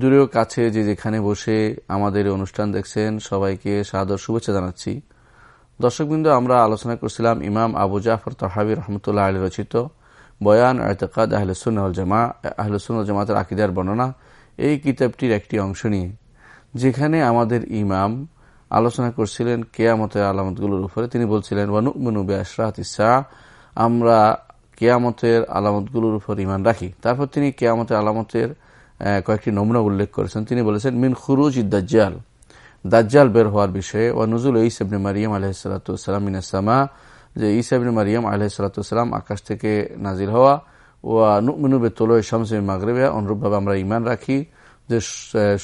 দূরেও কাছে যে যেখানে বসে আমাদের অনুষ্ঠান দেখছেন, সবাইকে সাদর শুভেচ্ছা জানাচ্ছি। দর্শকবৃন্দ, আমরা আলোচনা করছিলাম ইমাম আবু জাফর তহাবি রহমতুল্লাহ আলী রচিত বয়ান আয়তকাদ আহলসুল জামা আহলসুল জামাতের আকিদার বর্ণনা। এই কিতাবটির একটি অংশ নিয়ে যেখানে আমাদের ইমাম আলোচনা করছিলেন কেয়ামতের আলামতগুলোর উপরে। তিনি বলছিলেন ওয়ানুমনুবে আশরাত ইসা আমরা কেয়ামতের আলামতগুলোর উপর ইমান রাখি। তারপর তিনি কেয়ামতের আলামতের কয়েকটি নমুনা উল্লেখ করেছেন। তিনি বলেছেন, মিন খুরুজ দাজ্জাল। দাজ্জাল বের হওয়ার বিষয়ে ও নজুল ইসবনে মারিয়াম আলহিসাল্লাম মিনাসামা যে ইসাবনে মারিয়াম আলহিসাল্লাম আকাশ থেকে নাজির হওয়া ও নুকমিনুবে তোলো শামসে মাগরেবে অনুরূপভাবে আমরা ইমান রাখি যে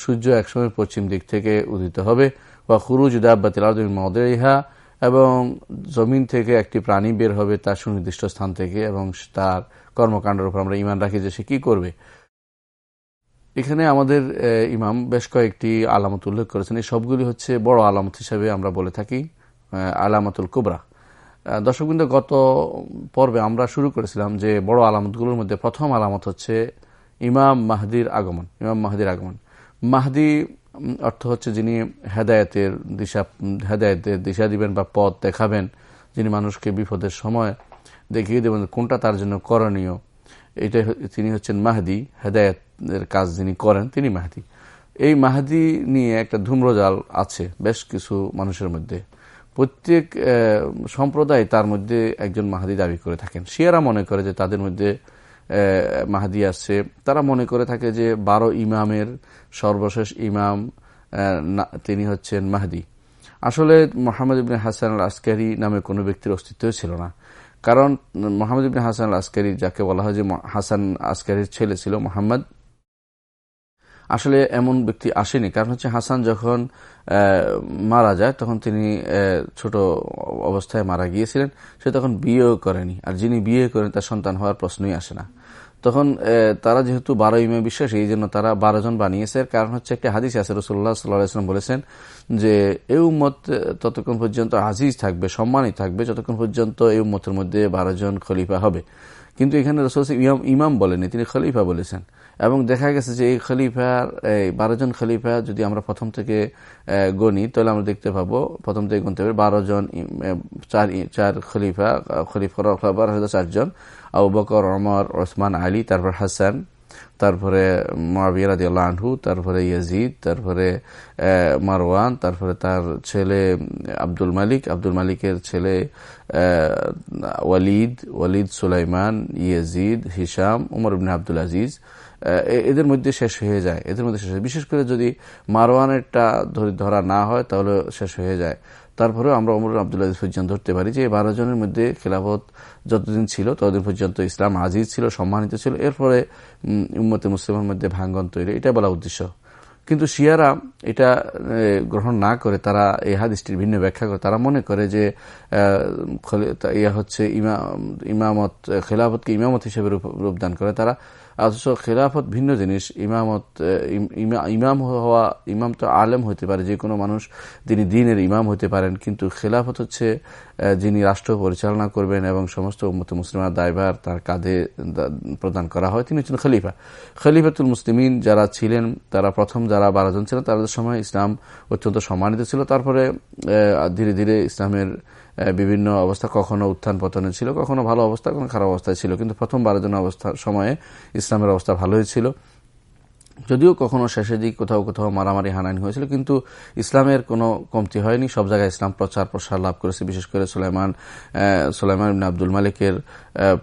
সূর্য একসময় পশ্চিম দিক থেকে উদিত হবে। বা খুরুজ দাব্বাতিল মদেহা এবং জমিন থেকে একটি প্রাণী বের হবে তার সুনির্দিষ্ট স্থান থেকে এবং তার কর্মকাণ্ডের উপর আমরা ইমান রাখি যে সে কি করবে। এখানে আমাদের ইমাম বেশ কয়েকটি আলামত উল্লেখ করেছেন। এই সবগুলি হচ্ছে বড় আলামত হিসাবে আমরা বলে থাকি আলামতুল কুবরা। দর্শকবৃন্দ, গত পর্বে আমরা শুরু করেছিলাম যে বড় আলামতগুলোর মধ্যে প্রথম আলামত হচ্ছে ইমাম মাহদির আগমন, ইমাম মাহদির আগমন। মাহদি অর্থ হচ্ছে যিনি হেদায়তের দিশা হেদায়তের দিশা দিবেন বা পথ দেখাবেন, যিনি মানুষকে বিপদের সময় দেখিয়ে দেবেন কোনটা তার জন্য করণীয়। এটা তিনি হচ্ছেন মাহাদি, হেদায়তের কাজ যিনি করেন, তিনি মাহাদি। এই মাহাদি নিয়ে একটা ধূম্রজাল আছে বেশ কিছু মানুষের মধ্যে। প্রত্যেক সম্প্রদায় তার মধ্যে একজন মাহাদি দাবি করে থাকেন। শিয়ারা মনে করে যে তাদের মধ্যে মাহাদি আসছে তারা মনে করে থাকে যে বারো ইমামের সর্বশেষ ইমাম তিনি হচ্ছেন মাহাদি। আসলে মোহাম্মদ ইবিন হাসান আল আসকারি নামে কোনো ব্যক্তির অস্তিত্ব ছিল না। কারণ মোহাম্মদ ইবিন হাসান আসকারি যাকে বলা হয় যে হাসান আসকারির ছেলে ছিল মোহাম্মদ, আসলে এমন ব্যক্তি আসেনি। কারণ হচ্ছে হাসান যখন মারা যায়, তখন তিনি ছোট অবস্থায় মারা গিয়েছিলেন। সে তখন বিয়েও করেনি। আর যিনি বিয়ে করেন, তার সন্তান হওয়ার প্রশ্নই আসে না। তখন তারা যেহেতু বারো ইমে বিশ্বাস, এই জন্য তারা বারো জন বানিয়েছে। কারণ হচ্ছে একটা হাদিস আছে রসুল্লাহ সাল্লাহাম বলেছেন যে এই উম্মত ততক্ষণ পর্যন্ত আজিজ থাকবে সম্মানই থাকবে, যতক্ষণ পর্যন্ত এই উম্মতের মধ্যে বারো জন খলিফা হবে। কিন্তু এখানে রসুল ইমাম বলেনি তিনি খলিফা বলেছেন। এবং দেখা গেছে যে এই খলিফার এই বারোজন খলিফা যদি আমরা প্রথম থেকে গণি, তাহলে আমরা দেখতে পাবো, প্রথম থেকে গুনতে পারি বারো জন চার চার খলিফা খলিফা চারজন। আবু বকর অমর ওসমান, আলী, তারপর হাসান তারপরে মাবিয়ারাদি আনহু, তারপরে ইয়াজিদ, তারপরে মারওয়ান, তারপরে তার ছেলে আব্দুল মালিক, আব্দুল মালিকের ছেলে Walid Walid Sulaiman, Yazid Hisham Umar ibn Abdul Aziz এদের মধ্যে শেষ হয়ে যায়, এদের মধ্যে শেষ বিশেষ করে যদি মারওয়ানেরটা ধরা না হয়, তাহলে শেষ হয়ে যায়। তারপরেও আমরা অমর আবদুল্লাহ পর্যন্ত ধরতে পারি যে বারো জনের মধ্যে খেলাফত যতদিন ছিল, ততদিন পর্যন্ত ইসলাম আজিজ ছিল, সম্মানিত ছিল। এরপরে উম্মতে মুসলিমের মধ্যে ভাঙ্গন তৈরি। এটা বলা উদ্দেশ্য। কিন্তু শিয়ারা এটা গ্রহণ না করে, তারা এই হাদিসটির ভিন্ন ব্যাখ্যা করে। তারা মনে করে যে ইয়া হচ্ছে ইমামত খেলাফতকে ইমামত হিসেবে রূপদান করে। তারা অথচ খেলাফত ভিন্ন জিনিস। ইমামত ইমাম হওয়া, ইমাম তো আলেম হতে পারে, যে কোনো মানুষ তিনি দিনের ইমাম হতে পারেন, কিন্তু খেলাফত হচ্ছে যিনি রাষ্ট্র পরিচালনা করবেন এবং সমস্ত উম্মত মুসলিমার দায়ভার তার কাঁধে প্রদান করা হয়। তিনি হচ্ছেন খলিফা। খলিফাতুল মুসলিমিন যারা ছিলেন, তারা প্রথম যারা বারাজন ছিলেন তাদের সময় ইসলাম অত্যন্ত সম্মানিত ছিল। তারপরে ধীরে ধীরে ইসলামের বিভিন্ন অবস্থা কখনো উত্থান পতনে ছিল, কখনো ভালো অবস্থা, কখনো খারাপ অবস্থায় ছিল। কিন্তু প্রথম বারোজন অবস্থা, সময়ে ইসলামের অবস্থা ভালোই ছিল। যদিও কখনো শেষের দিক কোথাও কোথাও মারামারি হানানি হয়েছিল, কিন্তু ইসলামের কোনো কমতি হয়নি। সব জায়গায় ইসলাম প্রচার, প্রসার লাভ করেছে, বিশেষ করে সুলাইমান সুলাইমান আব্দুল মালিকের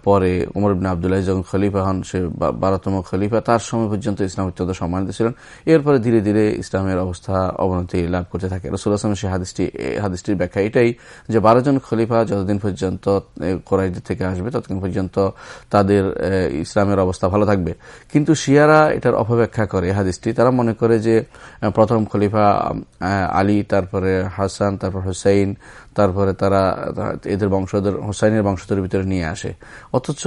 পরে উমর ইবিন আবদুল্লাহ যখন খলিফা হন, সে বারোতম খলিফা, তার সময় পর্যন্ত ইসলাম অত্যন্ত সম্মানিত ছিলেন। এরপরে ধীরে ধীরে ইসলামের অবস্থা অবনতি লাভ করতে থাকে। রসুল আসলাম সে হাদিসটি হাদিসটির ব্যাখ্যা এটাই যে বারো জন খলিফা যতদিন পর্যন্ত কোরাইদের থেকে আসবে, ততদিন পর্যন্ত তাদের ইসলামের অবস্থা ভালো থাকবে। কিন্তু শিয়ারা এটার অপব্যাখ্যা করে হাদিসটি। তারা মনে করে যে প্রথম খলিফা আলী তারপরে হাসান তারপর হুসাইন তারপরে তারা এদের বংশধর, হোসাইনের বংশধরের ভিতরে নিয়ে আসে। অথচ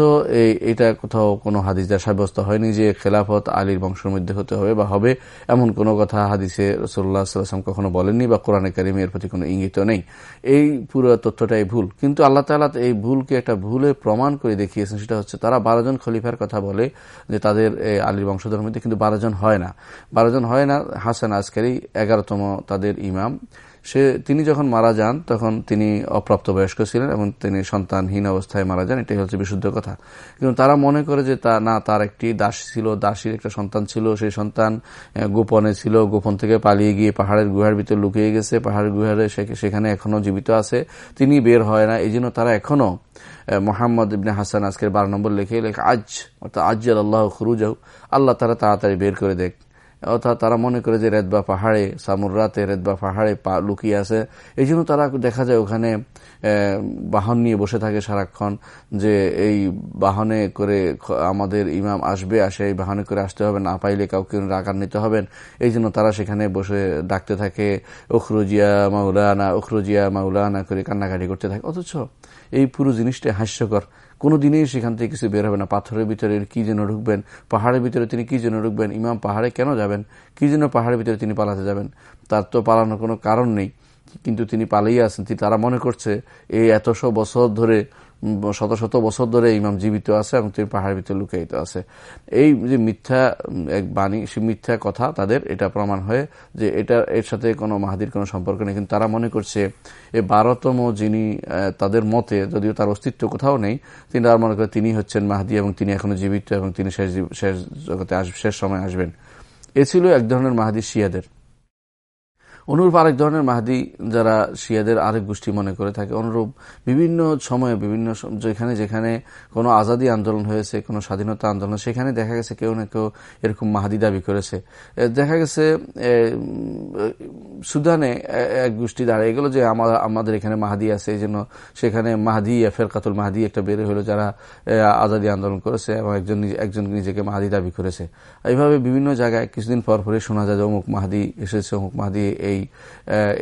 এটা কোথাও কোনো হাদিস দ্বারা সাব্যস্ত হয়নি যে খেলাফত আলীর বংশের মধ্যে হতে হবে বা হবে এমন কোনো কথা হাদিসে রসুল্লাহ সাল্লাম কখনো বলেননি বা কোরআনে কারিমের প্রতি কোনো ইঙ্গিত নেই। এই পুরো তথ্যটাই ভুল। কিন্তু আল্লাহ তালা এই ভুলকে একটা ভুলে প্রমাণ করে দেখিয়েছেন, সেটা হচ্ছে তারা বারোজন খলিফার কথা বলে যে তাদের আলীর বংশধরের মধ্যে কিন্তু বারোজন হয় না। বারোজন হয় না, হাসান আজকারি এগারোতম তাদের ইমাম। সে, তিনি যখন মারা যান, তখন তিনি অপ্রাপ্ত বয়স্ক ছিলেন এবং তিনি সন্তানহীন অবস্থায় মারা যান, এটাই হচ্ছে বিশুদ্ধ কথা। কিন্তু তারা মনে করে যে তা, না, তার একটি দাসী ছিল, দাসীর একটা সন্তান ছিল, সেই সন্তান গোপনে ছিল, গোপন থেকে পালিয়ে গিয়ে পাহাড়ের গুহার ভিতরে লুকিয়ে গেছে, পাহাড়ের গুহারে সেখানে এখনও জীবিত আছে, তিনি বের হয় না। এই জন্য তারা এখনও মোহাম্মদ ইবনে হাসান আজকের বারো নম্বর লেখে, লেখা, আজ, অর্থাৎ আজ আল্লাহ খুরুজাউ আল্লাহ তারা তাড়াতাড়ি বের করে দেখ। অর্থাৎ তারা মনে করে যে রেদবা পাহাড়ে সামুরাতে রেদবা পাহাড়ে পা লুকিয়ে আছে। এই জন্য তারা দেখা যায় ওখানে বাহন নিয়ে বসে থাকে সারাক্ষণ যে এই বাহনে করে আমাদের ইমাম আসবে, আসে এই বাহনে করে আসতে হবে, না পাইলে কাউকে আকার নিতে হবেন। এই জন্য তারা সেখানে বসে ডাকতে থাকে, উখরুজিয়া মাউলানা উখরুজিয়া মাউলানা করে কান্নাকাটি করতে থাকে। অথচ এই পুরো জিনিসটা হাস্যকর। কোনো দিনেই সেখান থেকে কিছু বের হবে না। পাথরের ভিতরে কি যেন ঢুকবেন, পাহাড়ের ভিতরে তিনি কি যেন ঢুকবেন, ইমাম পাহাড়ে কেন যাবেন, কি যেন পাহাড়ের ভিতরে তিনি পালাতে যাবেন, তার তো পালানোর কোনো কারণ নেই। কিন্তু তিনি পালিয়ে আসেন, তারা মনে করছে এই এতশো বছর ধরে শত শত বছর ধরে ইমাম জীবিত আছে এবং তিনি পাহাড়ের ভিতরে লুকায়িত আছে। এই যে মিথ্যা এক বাণী, সে মিথ্যা কথা তাদের এটা প্রমাণ হয়ে যে এটা, এর সাথে কোনো মাহাদির কোনো সম্পর্ক নেই। কিন্তু তারা মনে করছে, এ বারোতম যিনি তাদের মতে যদিও তার অস্তিত্ব কোথাও নেই, তিনি তার মনে করে তিনি হচ্ছেন মাহাদি এবং তিনি এখনও জীবিত এবং তিনি শেষ শেষ জগতে শেষ সময় আসবেন। এ ছিল এক ধরনের মাহাদি শিয়াদের। অনুরূপ আরেক ধরনের মাহাদি যারা শিয়াদের আরেক গোষ্ঠী মনে করে থাকে, অনুরূপ বিভিন্ন সময়ে, বিভিন্ন যেখানে যেখানে কোনো আজাদি আন্দোলন হয়েছে, কোনো স্বাধীনতা আন্দোলন, সেখানে দেখা গেছে কেউ না কেউ এরকম মাহাদি দাবি করেছে। দেখা গেছে সুদানে এক গোষ্ঠী দাঁড়িয়ে গেল যে আমাদের এখানে মাহাদি আছে, এই জন্য সেখানে মাহাদি এফের কাতুল মাহাদি একটা বেড়ে হলো যারা আজাদি আন্দোলন করেছে এবং একজন একজন নিজেকে মাহাদি দাবি করেছে। এইভাবে বিভিন্ন জায়গায় কিছুদিন পর পরে শোনা যায় যে অমুক মাহাদি এসেছে, অমুক মাহাদি এই এই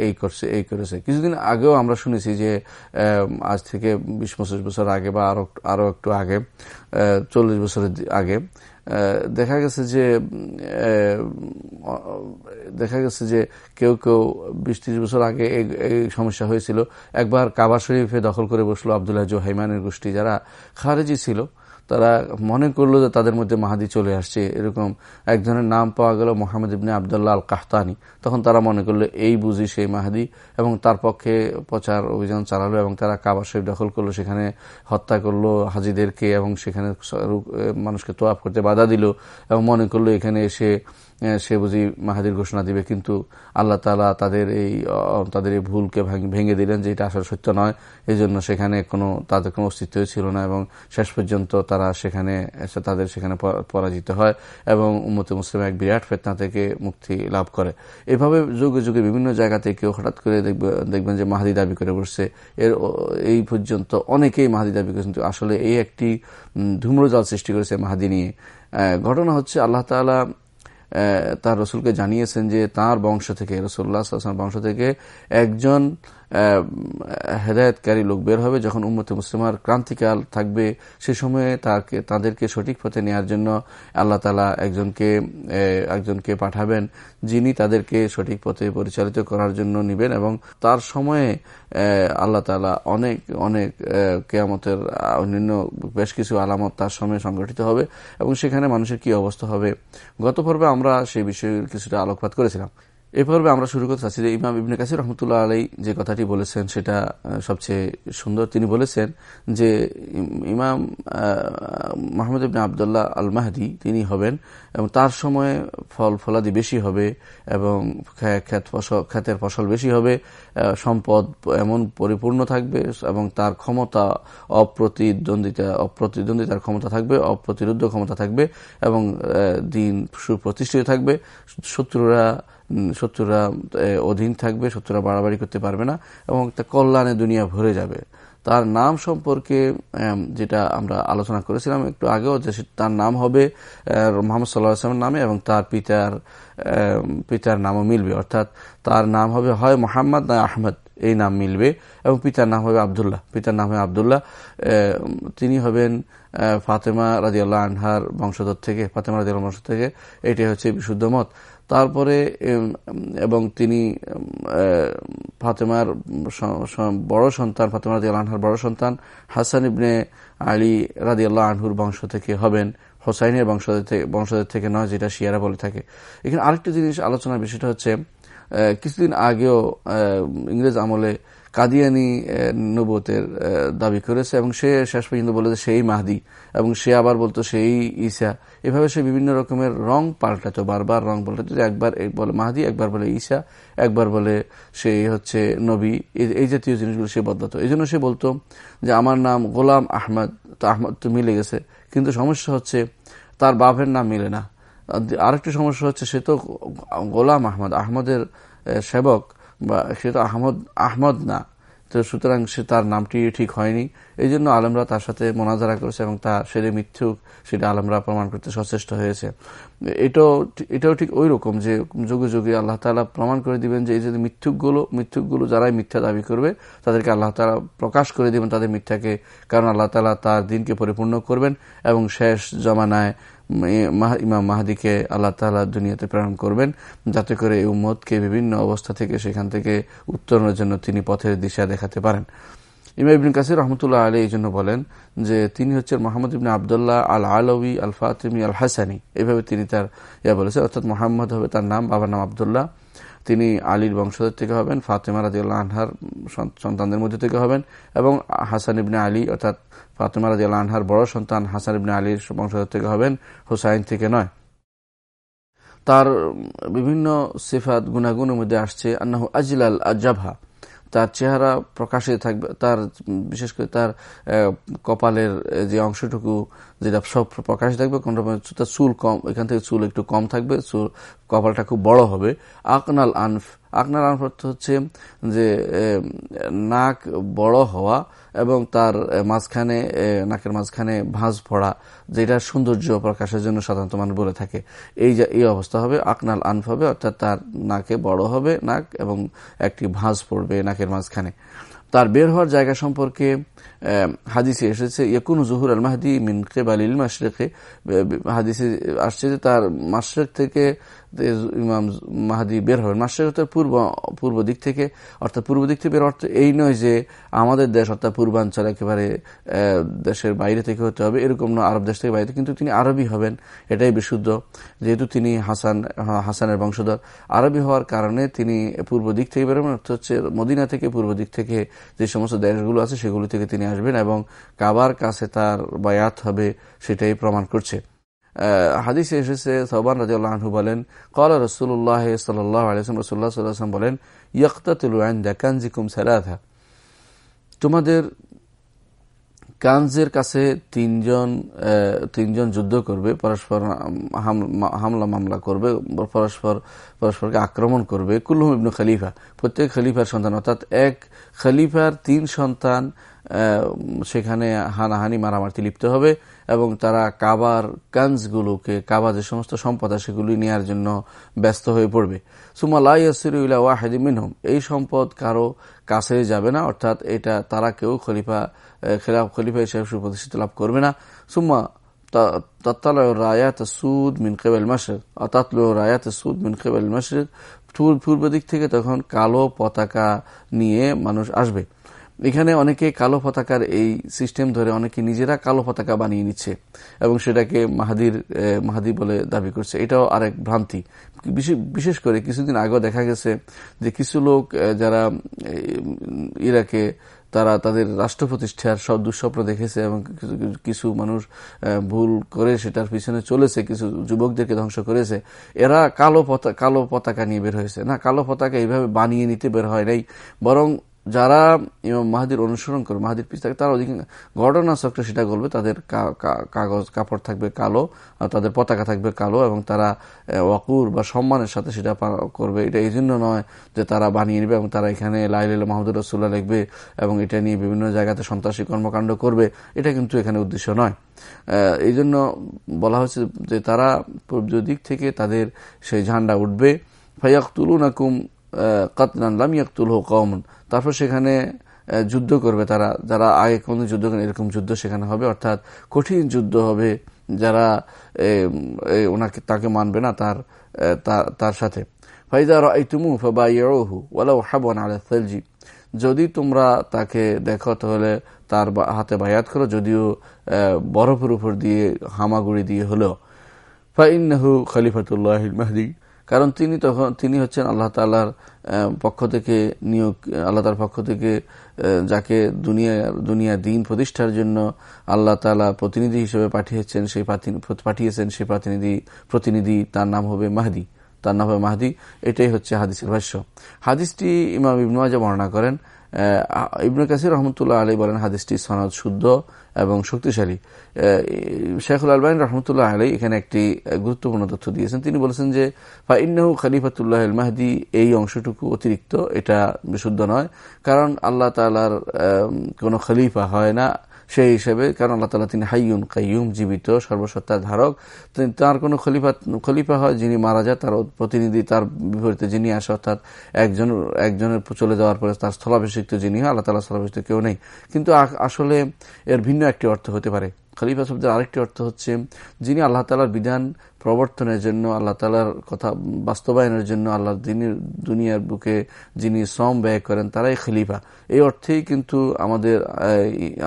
এই করছে, এই করেছে। কিছুদিন আগেও আমরা শুনেছি যে আজ থেকে বিশ পঁচিশ বছর আগে বা আরও আরও একটু আগে চল্লিশ বছরের আগে দেখা গেছে যে দেখা গেছে যে কেউ কেউ বিশ ত্রিশ বছর আগে এই সমস্যা হয়েছিল। একবার কাবা শরীফে দখল করে বসল আবদুল্লাহ জোহাইমানের গোষ্ঠী, যারা খারেজি ছিল। তারা মনে করল যে তাদের মধ্যে মাহাদি চলে আসছে। এরকম এক ধরনের নাম পাওয়া গেল Mohammad ibn Abdullah al Qahtani তখন তারা মনে করল, এই বুঝি সেই মাহাদি। এবং তার পক্ষে প্রচার অভিযান চালালো এবং তারা কাবার শরীফ দখল করল। সেখানে হত্যা করল হাজিদেরকে এবং সেখানে মানুষকে তোয়াফ করতে বাধা দিল এবং মনে করল এখানে এসে সে বুঝি মাহাদির ঘোষণা দিবে, কিন্তু আল্লাহ তালা তাদের এই তাদের এই ভুলকে ভেঙে দিলেন যে এটা আসলে সত্য নয়। এই জন্য সেখানে কোনো, তাদের কোনো অস্তিত্বই ছিল না এবং শেষ পর্যন্ত তারা সেখানে তাদের সেখানে পরাজিত হয় এবং উম্মতে মুসলিম এক বিরাট ফেতনা থেকে মুক্তি লাভ করে। এভাবে যুগে যুগে বিভিন্ন জায়গা থেকে হঠাৎ করে দেখবেন যে মাহাদি দাবি করে বসছে। এর এই পর্যন্ত অনেকেই মাহাদি দাবি করেছেন আসলে এই একটি ধূম্রজাল সৃষ্টি করেছে মাহাদি নিয়ে। ঘটনা হচ্ছে আল্লাহ তালা তার রসুলকে জানিয়েছেন যে তার বংশ থেকে রসুল্লাহ বংশ থেকে একজন হেদায়তকারী লোক বের হবে যখন উম্মতে মুসলিমার ক্রান্তিকাল থাকবে, সে সময়ে তাকে, তাদেরকে সঠিক পথে নেওয়ার জন্য আল্লাহ তালা একজনকে একজনকে পাঠাবেন, যিনি তাদেরকে সঠিক পথে পরিচালিত করার জন্য নিবেন এবং তার সময়ে আল্লাহ তালা অনেক অনেক কেয়ামতের অন্যান্য বেশ কিছু আলামত তার সময়ে সংগঠিত হবে এবং সেখানে মানুষের কি অবস্থা হবে? গত পর্বে আমরা সেই বিষয়ে কিছুটা আলোকপাত করেছিলাম। এ আমরা শুরু করতে চাচ্ছি যে ইমাম ইবনে কাসির রহমতুল্লাহ আলাই যে কথাটি বলেছেন, সেটা সবচেয়ে সুন্দর। তিনি বলেছেন যে ইমাম মাহমুদ ইবনে আবদুল্লাহ আল মাহদি তিনি হবেন এবং তার সময়ে ফল ফলাদি বেশি হবে এবং ফসল, খ্যাতের ফসল বেশি হবে সম্পদ এমন পরিপূর্ণ থাকবে এবং তার ক্ষমতা অপ্রতিদ্বন্দ্বিতা, অপ্রতিদ্বন্দ্বিতার ক্ষমতা থাকবে, অপ্রতিরোধ ক্ষমতা থাকবে এবং দিন সুপ্রতিষ্ঠিত থাকবে। শত্রুরা শত্রুরা অধীন থাকবে, শত্রুরা বাড়াবাড়ি করতে পারবে না, এবং কল্যাণে দুনিয়া ভরে যাবে। তার নাম সম্পর্কে যেটা আমরা আলোচনা করেছিলাম একটু আগেও, যে তার নাম হবে মোহাম্মদ সাল্লাহ আসলামের নামে, এবং তার পিতার পিতার নামও মিলবে। অর্থাৎ তার নাম হবে, হয় মোহাম্মদ না আহমদ, এই নাম মিলবে, এবং পিতার নাম হবে আবদুল্লাহ। পিতার নাম হবে আবদুল্লাহ। তিনি হবেন ফাতেমা রাজিয়াল্লাহ আনহার বংশধর থেকে, ফাতেমা রাজিয়াল বংশ থেকে এটি হচ্ছে বিশুদ্ধ মত। তারপরে এবং তিনি ফাতেমার বড় সন্তান, ফাতেমা রাজি আনহার বড় সন্তান, হাসান ইবনে আলী রাজি আল্লাহ আনহুর বংশ থেকে হবেন, হোসাইনের বংশধর থেকে বংশধর থেকে নয়, যেটা শিয়ারা বলে থাকে। এখানে আরেকটি জিনিস আলোচনার বিষয়টা হচ্ছে কিছুদিন আগেও ইংরেজ আমলে কাদিয়ানি নবতের দাবি করেছে এবং সে শেষ পর্যন্ত বলে সেই মাহদি এবং সে আবার বলতো সেই ঈসা। এভাবে সে বিভিন্ন রকমের রং পাল্টাত, বারবার রং পাল্টাতো একবার বলে মাহদি, একবার বলে ঈসা, একবার বলে সে হচ্ছে নবী। এই জাতীয় জিনিসগুলো সে বদলাতো। এই জন্য সে বলতো যে আমার নাম গোলাম আহমদ, তো আহমদ তো মিলে গেছে। কিন্তু সমস্যা হচ্ছে তার বাপের নাম মিলে না। আরেকটি সমস্যা হচ্ছে সে তো গোলাম আহমদ, আহমদের সেবক। বা সে তো আহমদ আহমদ না। তো সুতরাং সে তার নামটি ঠিক হয়নি। এই জন্য আলমরা তার সাথে মোনাজারা করেছে এবং তা সেরে মিথ্যুক সেটা আলমরা প্রমাণ করতে সচেষ্ট হয়েছে। এটাও এটাও ঠিক ওই রকম যে যুগে যুগে আল্লাহ তালা প্রমাণ করে দিবেন যে এই যে মিথ্যুকগুলো মিথ্যুকগুলো যারাই মিথ্যা দাবি করবে, তাদেরকে আল্লাহ তালা প্রকাশ করে দিবেন তাদের মিথ্যাকে। কারণ আল্লাহ তালা তার দিনকে পরিপূর্ণ করবেন এবং শেষ জমানায় ইমাম মাহাদিকে আল্লাহ তালা দুনিয়াতে প্রেরণ করবেন যাতে করে এই উম্মদকে বিভিন্ন অবস্থা থেকে সেখান থেকে উত্তরণের জন্য তিনি পথের দিশা দেখাতে পারেন। ইমা ইবিন কাসির রহমতুল্লাহ আলী এই জন্য বলেন যে তিনি হচ্ছেন মোহাম্মদ ইবিন আবদুল্লাহ আল আলবী আল ফাতিমি আল হাসানি এভাবে তিনি তার ইয়া বলেছেন, অর্থাৎ মোহাম্মদ হবে তার নাম, বাবার নাম আবদুল্লাহ। তিনি আলীর বংশধর থেকে হবেন, ফাতেমা রাজিউল্লাহ আনহার সন্তানদের মধ্যে থেকে হবেন এবং হাসান ইবনে আলী, অর্থাৎ ফাতেমা রাজিউল্লাহ আনহার বড় সন্তান হাসান ইবনে আলীর বংশধর থেকে হবেন, হুসাইন থেকে নয়। তার বিভিন্ন সিফাত গুনাগুনের মধ্যে আসছে, আন্নাহু আজলাল আজাভা তার চেহারা প্রকাশে থাকবে, তার বিশেষ করে তার কপালের যে অংশটুকু, যেটা সব প্রকাশ থাকবে, কোন তার চুল কম, এখান থেকে চুল একটু কম থাকবে, চুল কপালটা খুব বড় হবে। আকনাল আনফ। আকনাল আনফ অর্থ হচ্ছে যে নাক বড় হওয়া এবং তার মাঝখানে নাকের মাঝখানে ভাঁজ পড়া, যেটা সৌন্দর্য প্রকাশের জন্য সাধারণত মানুষ বলে থাকে। এই যে, এই অবস্থা হবে, আকনাল আনফ হবে, অর্থাৎ তার নাকে বড় হবে নাক এবং একটি ভাঁজ পড়বে নাকের মাঝখানে। তার বের হওয়ার জায়গা সম্পর্কে হাদিসে এসেছে, ইয়কুন জহুর আল মাহদি মিন কেবালিল মাসরেকে হাদিসে আসছে যে তার মাসরেক থেকে ইমাম মাহাদি বের হবেন। মাসরেক পূর্ব পূর্ব দিক থেকে, অর্থাৎ পূর্ব দিক থেকে বের অর্থ এই নয় যে আমাদের দেশ, অর্থাৎ পূর্বাঞ্চল একেবারে দেশের বাইরে থেকে হতে হবে, এরকম না আরব দেশ থেকে বাইরে, কিন্তু তিনি আরবি হবেন, এটাই বিশুদ্ধ। যেহেতু তিনি হাসান, হাসানের বংশধর, আরবি হওয়ার কারণে তিনি পূর্ব দিক থেকে বেরোবেন অর্থ হচ্ছে মদিনা থেকে পূর্ব দিক থেকে যে সমস্ত দেশগুলো আছে, সেগুলো থেকে তিনি আসবেন এবং কাবার কাছে তার বায়াত হবে, সেটাই প্রমাণ করছে। হাদিসে এসেছে সবান রাজিউল্লাহ আনহু বলেন কল রসুল্লাহ সাল্লাহ রসুল্লাহ সাল্লাম বলেন, ইয়ক্তাতুল কানজিকুম সালাথা তোমাদের কানজের কাছে তিনজন তিনজন যুদ্ধ করবে, পরস্পর হামলা মামলা করবে, পরস্পর, পরস্পরকে আক্রমণ করবে। কুল্লুম ইবনু খলিফা, প্রত্যেক খলিফার সন্তান, অর্থাৎ এক খলিফার তিন সন্তান সেখানে হানাহানি মারামারি লিপ্ত হবে এবং তারা কাবার কাঞ্জগুলোকে কাবা যে সমস্ত সম্পদ সেগুলি নেওয়ার জন্য ব্যস্ত হয়ে পড়বে সুমালাইয়াসিরুল্লাহ ওয়াহেদি মিনহুম এই সম্পদ কারো কাছে যাবে না অর্থাৎ এটা তারা কেউ খলিফা খেলাফ খলিফা হিসেবে সুপ্রতিষ্ঠিত লাভ করবে না সুম্মা تطلع رايات السود من قبل المشرق تطلع رايات السود من قبل المشرق পূর্ব দিক থেকে তখন কালো পতাকা নিয়ে মানুষ আসবে এখানে অনেকে কালো পতাকার এই সিস্টেম ধরে অনেকে নিজেরা কালো পতাকা বানিয়ে নিচ্ছে এবং সেটাকে মাহাদির মাহাদি বলে দাবি করছে। এটাও আরেক ভ্রান্তি। বিশেষ করে কিছুদিন আগেও দেখা গেছে যে কিছু লোক যারা ইরাকে, তারা তাদের রাষ্ট্র প্রতিষ্ঠার সব দুঃস্বপ্ন দেখেছে এবং কিছু মানুষ ভুল করে সেটার পিছনে চলেছে, কিছু যুবকদেরকে ধ্বংস করেছে। এরা কালো কালো পতাকা নিয়ে বের হয়েছে। না, কালো পতাকা এইভাবে বানিয়ে নিতে বের হয় নাই, বরং যারা ইমাম মাহাদির অনুসরণ করে, মাহাদির পিস থাকে, তারা অধিক ঘটনা চক্রে সেটা বলবে তাদের কাগজ, কাপড় থাকবে কালো তাদের পতাকা থাকবে কালো, এবং তারা ওয়াকুর বা সম্মানের সাথে সেটা করবে। এটা এই জন্য নয় যে তারা বানিয়ে নেবে এবং তারা এখানে লাইল মাহমুদুর রসুল্লাহ লিখবে এবং এটা নিয়ে বিভিন্ন জায়গাতে সন্ত্রাসী কর্মকাণ্ড করবে। এটা কিন্তু এখানে উদ্দেশ্য নয়। এই জন্য বলা হচ্ছে যে তারা পূর্ব দিক থেকে তাদের সেই ঝান্ডা উঠবে। ফাইয়াক কাতলান, লাম ইয়াকতুল কমন তারপর সেখানে যুদ্ধ করবে তারা। যারা আগে কোনো যুদ্ধ করেন, এরকম যুদ্ধ সেখানে হবে। অর্থাৎ কঠিন যুদ্ধ হবে যারা ওনাকে, তাকে মানবে না তার তার সাথে। ফাইদার আইতুমু ফাবাইহু ওয়ালাউ হাবন আলা যদি তোমরা তাকে দেখো, তাহলে তার হাতে বায়াত করো। যদিও বরফের উপর দিয়ে, হামাগুড়ি দিয়ে হলো ফাইন্নাহু খলিফাতুল্লাহ মাহদি। কারণ তিনি তখন, তিনি হচ্ছেন আল্লাহ তালার পক্ষ থেকে নিয়োগ, আল্লাহ তালার পক্ষ থেকে যাকে দুনিয়া দুনিয়া দিন প্রতিষ্ঠার জন্য আল্লাহ তালা প্রতিনিধি হিসেবে পাঠিয়েছেন, সেই পাঠিয়েছেন সেই প্রতিনিধি প্রতিনিধি, তার নাম হবে মাহদি। তার নাম হবে মাহদি। এটাই হচ্ছে হাদিসের ভাষ্য। হাদিসটি ইমাম ইবনুয়াজা বর্ণনা করেন। ইবনু কাসির রহমতুল্লাহ আলী বলেন, হাদিসটি সনদ শুদ্ধ এবং শক্তিশালী। শেখুল আলবাইন রহমতুল্লাহ আলী এখানে একটি গুরুত্বপূর্ণ তথ্য দিয়েছেন। তিনি বলেছেন যে ফাইন্নাহু খালিফাতুল্লাহ মাহদি এই অংশটুকু অতিরিক্ত, এটা বিশুদ্ধ নয়। কারণ আল্লাহ তালার কোনো খলিফা হয় না। সেই হিসেবে, কারণ আল্লাহ তালা তিনি হাইয়ুন কাইয়ুম, জীবিত, সর্বসত্তার ধারক। তার কোনো খলিফা খলিফা হয় যিনি মারা যায়, তার প্রতিনিধি তার বিপরীতে যিনি আসে, অর্থাৎ একজন, একজনের চলে যাওয়ার পরে তার স্থলাভিষিক্ত যিনি হয়, আল্লাহ তালা স্থলাভিষিক্ত কেউ নেই। কিন্তু আসলে এর ভিন্ন একটি অর্থ হতে পারে। খলিফা শব্দের আরেকটি অর্থ হচ্ছে, যিনি আল্লাহ তালার বিধান প্রবর্তনের জন্য, আল্লাহ তালার কথা বাস্তবায়নের জন্য আল্লাহ দিনের দুনিয়ার বুকে যিনি শ্রম ব্যয় করেন, তারাই খলিফা। এই অর্থেই কিন্তু আমাদের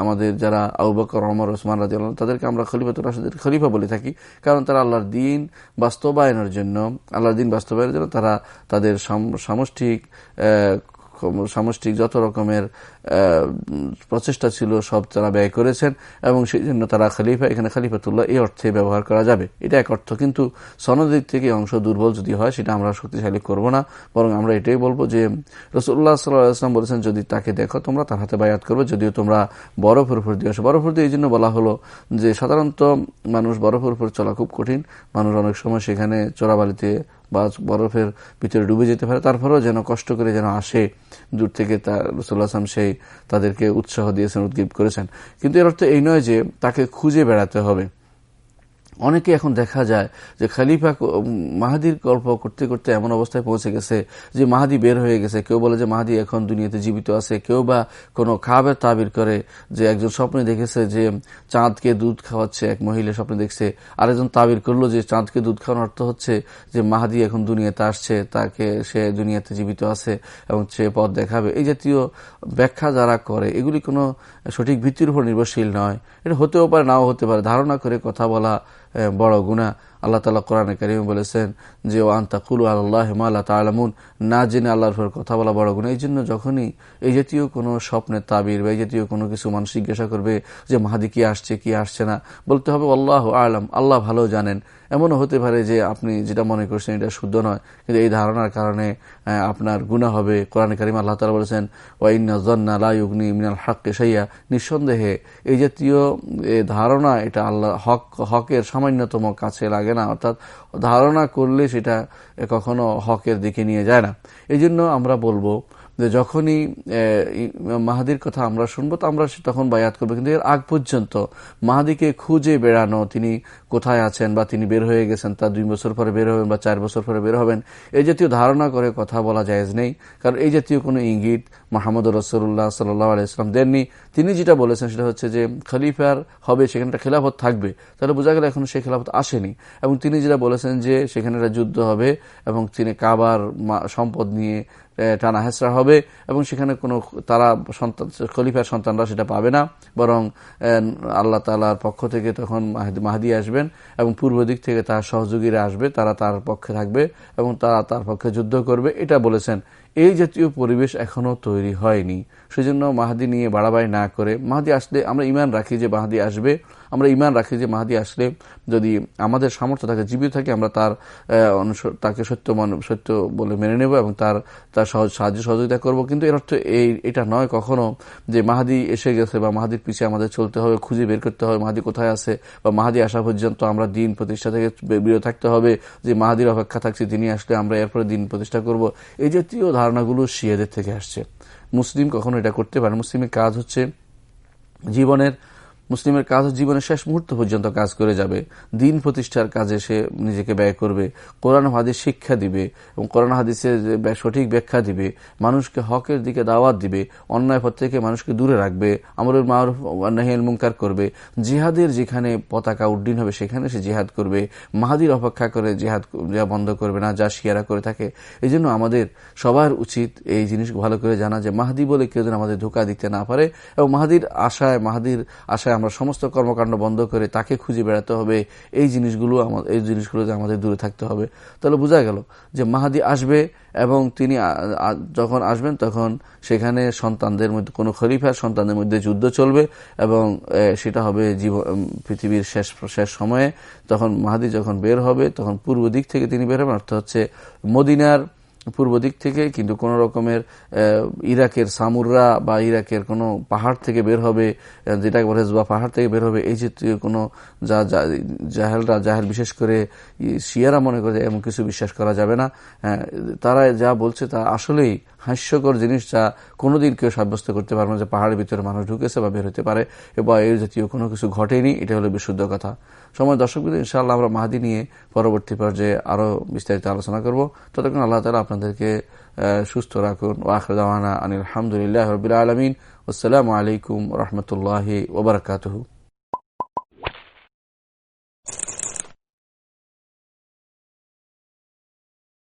আমাদের যারা আউবাকর রহমান ওসমান রাজি আল্লাহ তাদেরকে আমরা খলিফাতুল রাশিদের খলিফা বলে থাকি। কারণ তারা আল্লাহর দিন বাস্তবায়নের জন্য, আল্লাহর দিন বাস্তবায়নের জন্য তারা তাদের সামষ্টিক সামষ্টিক যত রকমের প্রচেষ্টা ছিল, সব তারা ব্যয় করেছেন এবং সেই জন্য তারা খালিফা, এখানে খালিফাতুল্লাহ এই অর্থে ব্যবহার করা যাবে। এটা এক অর্থ, কিন্তু সনদিক থেকে অংশ দুর্বল যদি হয়, সেটা আমরা শক্তিশালী করব না, বরং আমরা এটাই বলব যে রসুল্লাহ সাল্লাহাম বলেছেন, যদি তাকে দেখো, তোমরা তার হাতে বায়াত করবে, যদিও তোমরা বরফের উপর দিয়ে আসো বরফের দিয়ে এই জন্য বলা হলো যে, সাধারণত মানুষ বরফের উপর চলা খুব কঠিন। মানুষ অনেক সময় সেখানে চোরাবালিতে বা বরফের ভিতরে ডুবে যেতে পারে, তারপরেও যেন কষ্ট করে যেন আসে, দূর থেকে তার রসুল্লাহ আসলাম সেই তাদেরকে উৎসাহ দিয়েছেন উদ্গীব করেছেন। কিন্তু এর অর্থ এই নয় যে তাকে খুঁজে বেড়াতে হবে। অনেকে এখন দেখা যায় যে খালিফা মাহাদির গল্প করতে করতে এমন অবস্থায় পৌঁছে গেছে যে মাহাদি বের হয়ে গেছে। কেউ বলে যে মাহাদি এখন দুনিয়াতে জীবিত আছে। কেউ বা কোনো খাবের তাবির করে যে একজন স্বপ্নে দেখেছে যে চাঁদকে দুধ খাওয়াচ্ছে, এক মহিলা স্বপ্নে দেখছে। আরেকজন তাবির করল যে চাঁদকে দুধ খাওয়ানোর অর্থ হচ্ছে যে মাহাদি এখন দুনিয়াতে আসছে, তাকে সে দুনিয়াতে জীবিত আছে এবং সে পথ দেখাবে। এই জাতীয় ব্যাখ্যা যারা করে, এগুলি কোনো সঠিক ভিত্তির উপর নির্ভরশীল নয়। এটা হতেও পারে, নাও হতে পারে। ধারণা করে কথা বলা বড় গুণা আল্লাহ তালা কোরআনে কারিম বলেছেন যে ও আন্তা কুলু আল্লাহ আল্লাহ তালামুন না জেনে আল্লাহর ফের কথা বলা বড় গুণ এই জন্য যখনই এই জাতীয় কোনো স্বপ্নের তাবির বা এই জাতীয় কোনো কিছু মানুষ জিজ্ঞাসা করবে যে, মাহাদি কি আসছে কি আসছে না? বলতে হবে, আল্লাহ আলম আল্লাহ ভালো জানেন। এমনও হতে পারে যে, আপনি যেটা মনে করছেন এটা শুদ্ধ নয়, কিন্তু এই ধারণার কারণে আপনার গুণা হবে। কোরআন করিম আল্লাহ তালা বলেছেন ওয়াইন্না জন্না লাউগনি মিনাল হককে সাইয়া নিঃসন্দেহে এই জাতীয় ধারণা এটা আল্লাহ, হক, হকের সামান্যতম কাছে লাগে না, অর্থাৎ ধারণা করলে সেটা কখনো হকের দিকে নিয়ে যায় না। এই আমরা বলব যে যখনই মাহাদির কথা আমরা শুনব, তো আমরা তখন বায়াত করব। কিন্তু এর আগ পর্যন্ত মাহাদিকে খুঁজে বেড়ানো, তিনি কোথায় আছেন বা তিনি বের হয়ে গেছেন তার দুই বছর পরে বের হবেন বা চার বছর পরে বের হবেন এই জাতীয় ধারণা করে কথা বলা জায়েজ নেই। কারণ এই জাতীয় কোনো ইঙ্গিত মাহমুদ রসুল্লাহ সাল্লাহ আলাইসলাম দেননি। তিনি যেটা বলেছেন সেটা হচ্ছে যে, খলিফার হবে সেখানে একটা খেলাফত থাকবে। তাহলে বোঝা গেল এখন সেই খেলাফত আসেনি। এবং তিনি যেটা বলেছেন যে, সেখানে একটা যুদ্ধ হবে এবং তিনি কাবার সম্পদ নিয়ে টানা হেসরা হবে এবং সেখানে কোনো তারা সন্তান, খলিফার সন্তানরা সেটা পাবে না। বরং আল্লাহ তালার পক্ষ থেকে তখন মাহাদি আসবেন। এবং পূর্ব দিক থেকে তার সহযোগীরা আসবে, তারা তার পক্ষে থাকবে এবং তারা তার পক্ষে যুদ্ধ করবে। এটা বলেছেন, এই জাতীয় পরিবেশ এখনও তৈরি হয়নি। সেজন্য মাহাদি নিয়ে বাড়াবাড়ি না করে, মাহাদি আসলে আমরা ইমান রাখি যে মাহাদি আসবে। আমরা ইমান রাখি যে মাহাদি আসলে যদি আমাদের সামর্থ্য থাকে, জীবিত থাকে, আমরা তার তাকে সত্য সত্য বলে মেনে নেব এবং তার তার সহজ, সাহায্য সহযোগিতা করব। কিন্তু এর অর্থ এই, এটা নয় কখনো যে মাহাদি এসে গেছে বা মাহাদির পিছিয়ে আমাদের চলতে হবে, খুঁজে বের করতে হবে, মাহাদি কোথায় আছে বা মাহাদি আসা পর্যন্ত আমরা দিন প্রতিষ্ঠা থেকে বিরত থাকতে হবে, যে মাহাদির অপেক্ষা থাকছি, তিনি আসলে আমরা এরপরে দিন প্রতিষ্ঠা করব। এই জাতীয় ধারণাগুলো শিয়াদের থেকে আসছে। মুসলিম কখনো এটা করতে পারে মুসলিমের কাজ হচ্ছে জীবনের মুসলিমের কাজ জীবনের শেষ মুহূর্ত পর্যন্ত কাজ করে যাবে। দিন প্রতিষ্ঠার কাজে সে নিজেকে ব্যয় করবে। কোরআন হাদিস শিক্ষা দিবে এবং কোরআন হাদিসের সঠিক ব্যাখ্যা দিবে, মানুষকে হকের দিকে দাওয়াত দিবে, অন্যায় পথ থেকে মানুষকে দূরে রাখবে আমরুল মারুফ নাহিয়াল মুঙ্কার করবে। জিহাদের যেখানে পতাকা উড্ডীন হবে, সেখানে সে জিহাদ করবে। মাহাদির অপেক্ষা করে জিহাদ যা বন্ধ করবে না, যা শিয়ারা করে থাকে। এই জন্য আমাদের সবার উচিত এই জিনিস ভালো করে জানা যে মাহাদি বলে কেউ যেন আমাদের ধোকা দিতে না পারে এবং মাহাদির আশায় মাহাদির আশায় আমরা সমস্ত কর্মকাণ্ড বন্ধ করে তাকে খুঁজে বেড়াতে হবে। এই জিনিসগুলো এই জিনিসগুলোতে আমাদের দূরে থাকতে হবে। তাহলে বোঝা গেল যে মাহাদি আসবে এবং তিনি যখন আসবেন তখন সেখানে সন্তানদের মধ্যে, কোনো খরিফার সন্তানদের মধ্যে যুদ্ধ চলবে এবং সেটা হবে পৃথিবীর শেষ শেষ সময়ে। তখন মাহাদি যখন বের হবে তখন পূর্ব দিক থেকে তিনি বের হবেন অর্থাৎ হচ্ছে মদিনার পূর্ব দিক থেকে, কিন্তু কোন রকমের ইরাকের সামুররা বা ইরাকের কোনো পাহাড় থেকে বের হবে যেটাকে বলে বা পাহাড় থেকে বের হবে, এই জাতীয় কোনো যা জাহেলরা, জাহেল বিশেষ করে শিয়ারা মনে করে এমন কিছু বিশ্বাস করা যাবে না। তারা যা বলছে তা আসলেই হাস্যকর জিনিস যা কোনোদিন কেউ সাব্যস্ত করতে পারবে না যে পাহাড়ের ভিতরে মানুষ ঢুকেছে বা বের হতে পারে, বা এই জাতীয় কোনো কিছু ঘটেনি, এটা হলো বিশুদ্ধ কথা। সময় দর্শক ইনশাআল্লাহ আমরা মাহাদি নিয়ে পরবর্তী পর্যায়ে আরও বিস্তারিত আলোচনা করব। ততক্ষণ আল্লাহ তালা আপনাদেরকে সুস্থ রাখুন ওয়াখরদানা আনিল আলহামদুলিল্লাহ রবিল আলমিন আসসালামু আলাইকুম রহমতুল্লাহ ওবরাকাতহু